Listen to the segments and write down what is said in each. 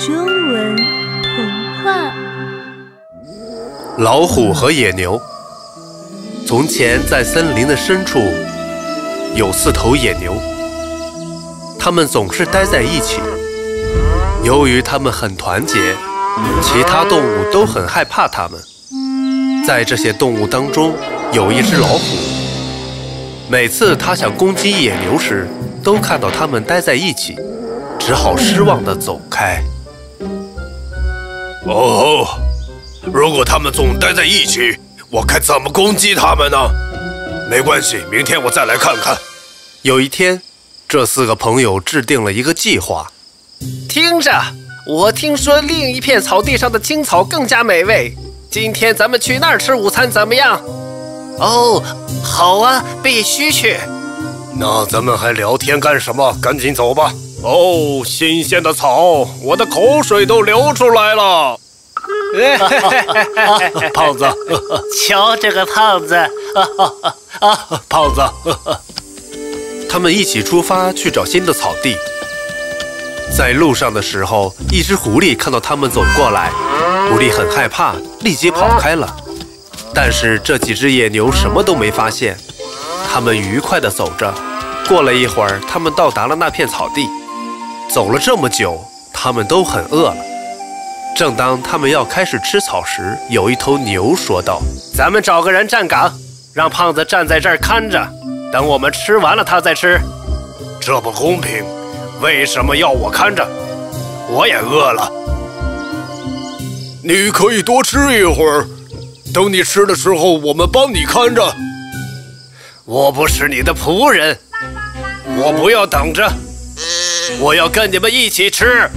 中文童话：老虎和野牛。从前，在森林的深处，有四头野牛，它们总是待在一起。由于它们很团结，其他动物都很害怕它们。在这些动物当中，有一只老虎。每次它想攻击野牛时，都看到它们待在一起，只好失望地走开。哦，如果他们总待在一起，我该怎么攻击他们呢？没关系，明天我再来看看。有一天，这四个朋友制定了一个计划。听着，我听说另一片草地上的青草更加美味，今天咱们去那儿吃午餐怎么样？哦，好啊，必须去。那咱们还聊天干什么？赶紧走吧。哦，新鲜的草，我的口水都流出来了。胖子，瞧这个胖子，啊，胖子。他们一起出发去找新的草地。在路上的时候，一只狐狸看到他们走过来，狐狸很害怕，立即跑开了。但是这几只野牛什么都没发现，他们愉快地走着。过了一会儿，他们到达了那片草地。走了这么久，他们都很饿了。正当他们要开始吃草时，有一头牛说道：“咱们找个人站岗，让胖子站在这儿看着，等我们吃完了他再吃。这不公平，为什么要我看着？我也饿了。你可以多吃一会儿，等你吃的时候，我们帮你看着。我不是你的仆人。”我不要等着，我要跟你们一起吃。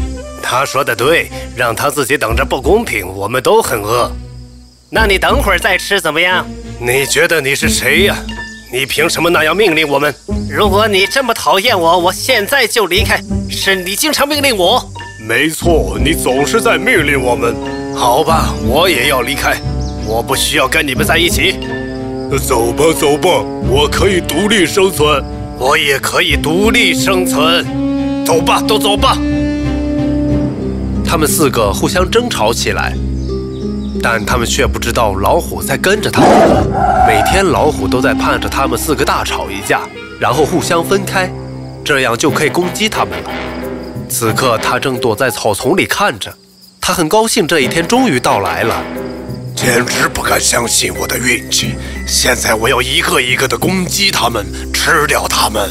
他说的对，让他自己等着不公平，我们都很饿。那你等会儿再吃怎么样？你觉得你是谁呀？你凭什么那样命令我们？如果你这么讨厌我，我现在就离开。是你经常命令我。没错，你总是在命令我们。好吧，我也要离开。我不需要跟你们在一起。走吧，走吧，我可以独立生存。我也可以独立生存，走吧，都走吧。他们四个互相争吵起来，但他们却不知道老虎在跟着他们。每天老虎都在盼着他们四个大吵一架，然后互相分开，这样就可以攻击他们了。此刻他正躲在草丛里看着，他很高兴这一天终于到来了。简直不敢相信我的运气！现在我要一个一个的攻击他们，吃掉他们。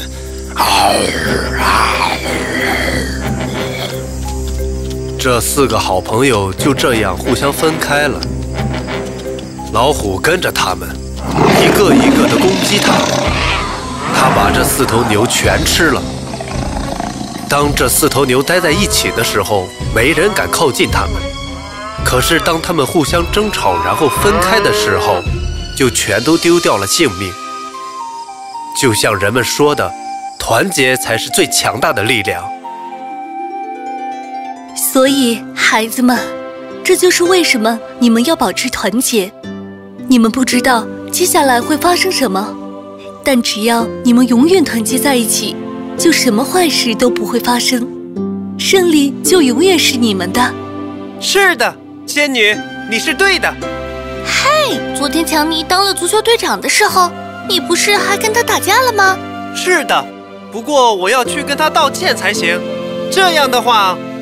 这四个好朋友就这样互相分开了。老虎跟着他们，一个一个的攻击他们。他把这四头牛全吃了。当这四头牛待在一起的时候，没人敢靠近他们。可是，当他们互相争吵，然后分开的时候，就全都丢掉了性命。就像人们说的，团结才是最强大的力量。所以，孩子们，这就是为什么你们要保持团结。你们不知道接下来会发生什么，但只要你们永远团结在一起，就什么坏事都不会发生，胜利就永远是你们的。是的。仙女，你是对的。嘿，昨天强尼当了足球队长的时候，你不是还跟他打架了吗？是的，不过我要去跟他道歉才行。这样的话，